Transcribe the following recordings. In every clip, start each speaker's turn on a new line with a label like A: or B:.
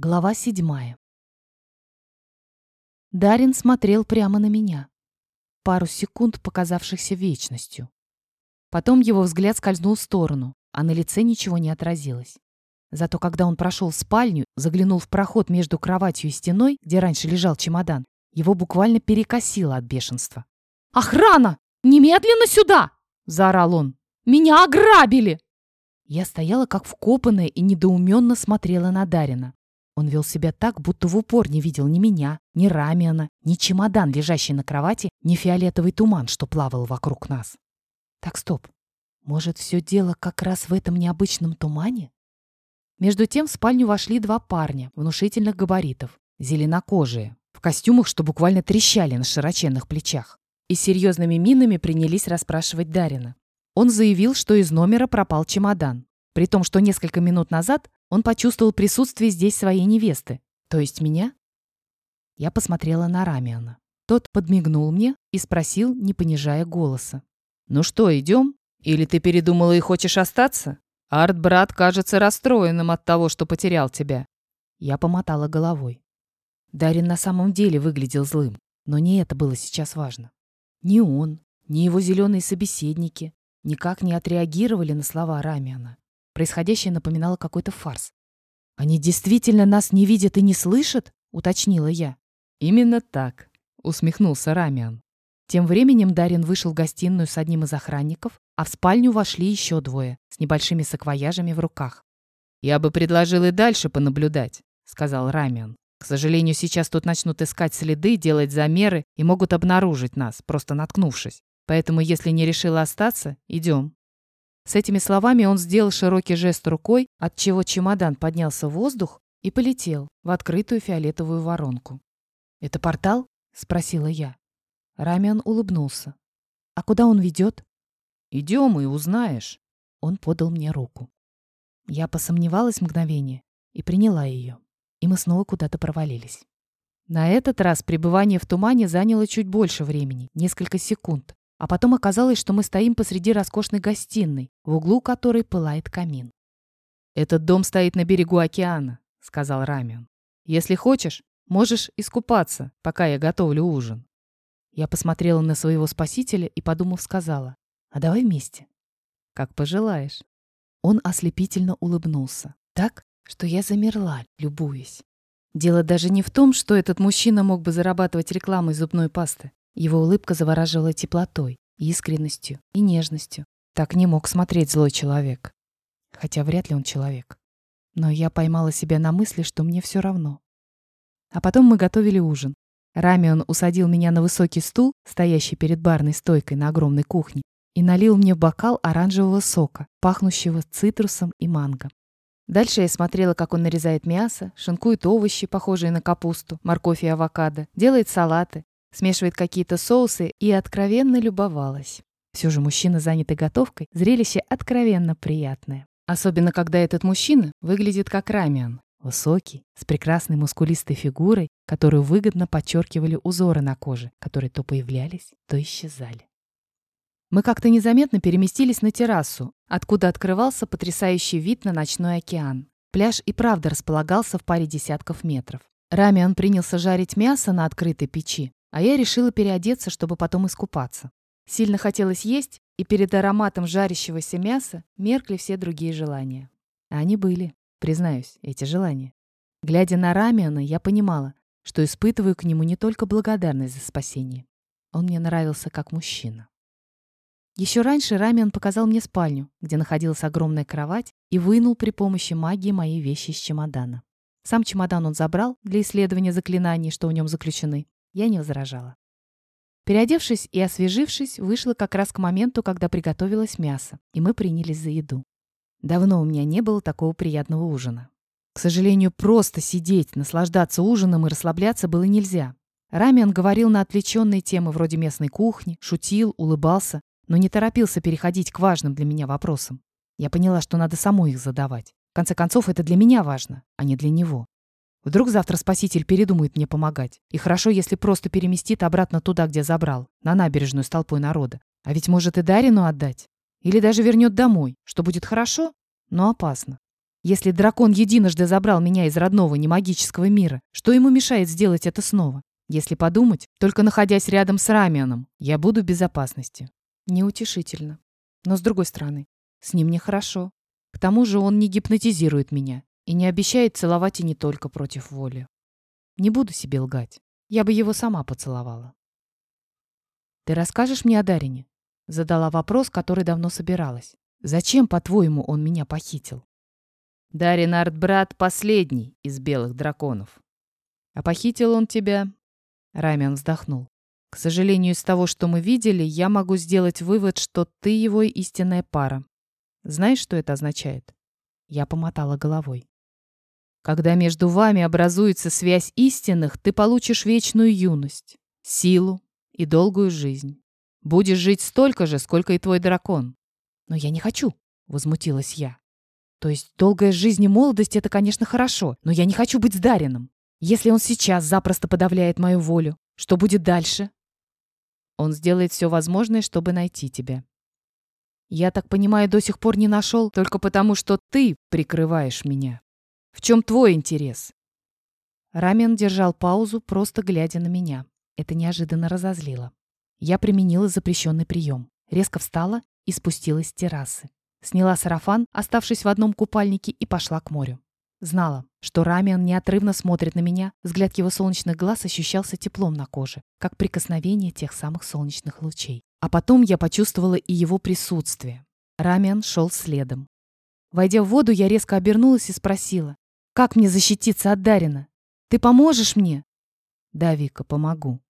A: Глава седьмая. Дарин смотрел прямо на меня. Пару секунд, показавшихся вечностью. Потом его взгляд скользнул в сторону, а на лице ничего не отразилось. Зато когда он прошел в спальню, заглянул в проход между кроватью и стеной, где раньше лежал чемодан, его буквально перекосило от бешенства. «Охрана! Немедленно сюда!» – заорал он. «Меня ограбили!» Я стояла как вкопанная и недоуменно смотрела на Дарина. Он вел себя так, будто в упор не видел ни меня, ни Рамиана, ни чемодан, лежащий на кровати, ни фиолетовый туман, что плавал вокруг нас. Так, стоп. Может, все дело как раз в этом необычном тумане? Между тем в спальню вошли два парня внушительных габаритов, зеленокожие, в костюмах, что буквально трещали на широченных плечах, и серьезными минами принялись расспрашивать Дарина. Он заявил, что из номера пропал чемодан, при том, что несколько минут назад он почувствовал присутствие здесь своей невесты, то есть меня. Я посмотрела на Рамиана. Тот подмигнул мне и спросил, не понижая голоса. «Ну что, идем? Или ты передумала и хочешь остаться? Арт-брат кажется расстроенным от того, что потерял тебя». Я помотала головой. Дарин на самом деле выглядел злым, но не это было сейчас важно. Ни он, ни его зеленые собеседники никак не отреагировали на слова Рамиана. Происходящее напоминало какой-то фарс. «Они действительно нас не видят и не слышат?» — уточнила я. «Именно так», — усмехнулся Рамиан. Тем временем Дарин вышел в гостиную с одним из охранников, а в спальню вошли еще двое с небольшими саквояжами в руках. «Я бы предложил и дальше понаблюдать», — сказал Рамиан. «К сожалению, сейчас тут начнут искать следы, делать замеры и могут обнаружить нас, просто наткнувшись. Поэтому, если не решила остаться, идем». С этими словами он сделал широкий жест рукой, отчего чемодан поднялся в воздух и полетел в открытую фиолетовую воронку. «Это портал?» — спросила я. Рамиан улыбнулся. «А куда он ведет?» «Идем и узнаешь». Он подал мне руку. Я посомневалась мгновение и приняла ее. И мы снова куда-то провалились. На этот раз пребывание в тумане заняло чуть больше времени, несколько секунд. А потом оказалось, что мы стоим посреди роскошной гостиной, в углу которой пылает камин. «Этот дом стоит на берегу океана», — сказал Рамион. «Если хочешь, можешь искупаться, пока я готовлю ужин». Я посмотрела на своего спасителя и, подумав, сказала, «А давай вместе». «Как пожелаешь». Он ослепительно улыбнулся, так, что я замерла, любуясь. Дело даже не в том, что этот мужчина мог бы зарабатывать рекламой зубной пасты. Его улыбка завораживала теплотой, искренностью и нежностью. Так не мог смотреть злой человек. Хотя вряд ли он человек. Но я поймала себя на мысли, что мне все равно. А потом мы готовили ужин. Рамион усадил меня на высокий стул, стоящий перед барной стойкой на огромной кухне, и налил мне в бокал оранжевого сока, пахнущего цитрусом и манго. Дальше я смотрела, как он нарезает мясо, шинкует овощи, похожие на капусту, морковь и авокадо, делает салаты, смешивает какие-то соусы и откровенно любовалась. Все же мужчина, занятый готовкой, зрелище откровенно приятное. Особенно, когда этот мужчина выглядит как рамиан. Высокий, с прекрасной мускулистой фигурой, которую выгодно подчеркивали узоры на коже, которые то появлялись, то исчезали. Мы как-то незаметно переместились на террасу, откуда открывался потрясающий вид на ночной океан. Пляж и правда располагался в паре десятков метров. Рамиан принялся жарить мясо на открытой печи, а я решила переодеться, чтобы потом искупаться. Сильно хотелось есть, и перед ароматом жарящегося мяса меркли все другие желания. А они были, признаюсь, эти желания. Глядя на Рамиана, я понимала, что испытываю к нему не только благодарность за спасение. Он мне нравился как мужчина. Еще раньше Рамиан показал мне спальню, где находилась огромная кровать, и вынул при помощи магии мои вещи из чемодана. Сам чемодан он забрал для исследования заклинаний, что в нем заключены, я не возражала. Переодевшись и освежившись, вышла как раз к моменту, когда приготовилось мясо, и мы принялись за еду. Давно у меня не было такого приятного ужина. К сожалению, просто сидеть, наслаждаться ужином и расслабляться было нельзя. Рамиан говорил на отвлеченные темы вроде местной кухни, шутил, улыбался, но не торопился переходить к важным для меня вопросам. Я поняла, что надо самой их задавать. В конце концов, это для меня важно, а не для него. Вдруг завтра спаситель передумает мне помогать. И хорошо, если просто переместит обратно туда, где забрал, на набережную с толпой народа. А ведь может и Дарину отдать. Или даже вернет домой, что будет хорошо, но опасно. Если дракон единожды забрал меня из родного немагического мира, что ему мешает сделать это снова? Если подумать, только находясь рядом с Рамианом, я буду в безопасности. Неутешительно. Но с другой стороны, с ним нехорошо. К тому же он не гипнотизирует меня и не обещает целовать и не только против воли. Не буду себе лгать. Я бы его сама поцеловала. «Ты расскажешь мне о Дарине?» Задала вопрос, который давно собиралась. «Зачем, по-твоему, он меня похитил?»
B: «Дарин Артбрат последний из белых драконов. А похитил он тебя
A: Раймян вздохнул. К сожалению, из того, что мы видели, я могу сделать вывод, что ты его истинная пара. Знаешь, что это означает? Я помотала головой. Когда между вами образуется связь истинных, ты получишь вечную юность, силу и долгую жизнь. Будешь жить столько же, сколько и твой дракон. Но я не хочу, возмутилась я. То есть долгая жизнь и молодость — это, конечно, хорошо, но я не хочу быть с Дарином. Если он сейчас запросто подавляет мою волю, что будет дальше? Он сделает все возможное, чтобы найти тебя. Я так понимаю, до сих пор не нашел, только потому, что ты прикрываешь меня. В чем твой интерес? Рамен держал паузу, просто глядя на меня. Это неожиданно разозлило. Я применила запрещенный прием. Резко встала и спустилась с террасы. Сняла сарафан, оставшись в одном купальнике, и пошла к морю. Знала, что Рамиан неотрывно смотрит на меня, взгляд его солнечных глаз ощущался теплом на коже, как прикосновение тех самых солнечных лучей. А потом я почувствовала и его присутствие. Рамиан шел следом. Войдя в воду, я резко обернулась и спросила, «Как мне защититься от Дарина? Ты поможешь мне?» «Да, Вика, помогу».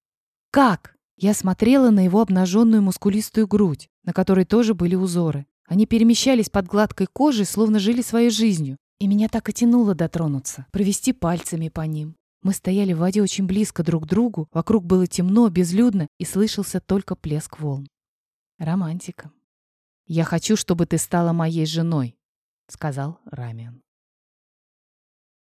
A: «Как?» Я смотрела на его обнаженную мускулистую грудь, на которой тоже были узоры. Они перемещались под гладкой кожей, словно жили своей жизнью, и меня так и тянуло дотронуться, провести пальцами по ним. Мы стояли в воде очень близко друг к другу, вокруг было темно, безлюдно, и слышался только плеск волн. Романтика. «Я хочу, чтобы ты стала моей женой», — сказал Рамиан.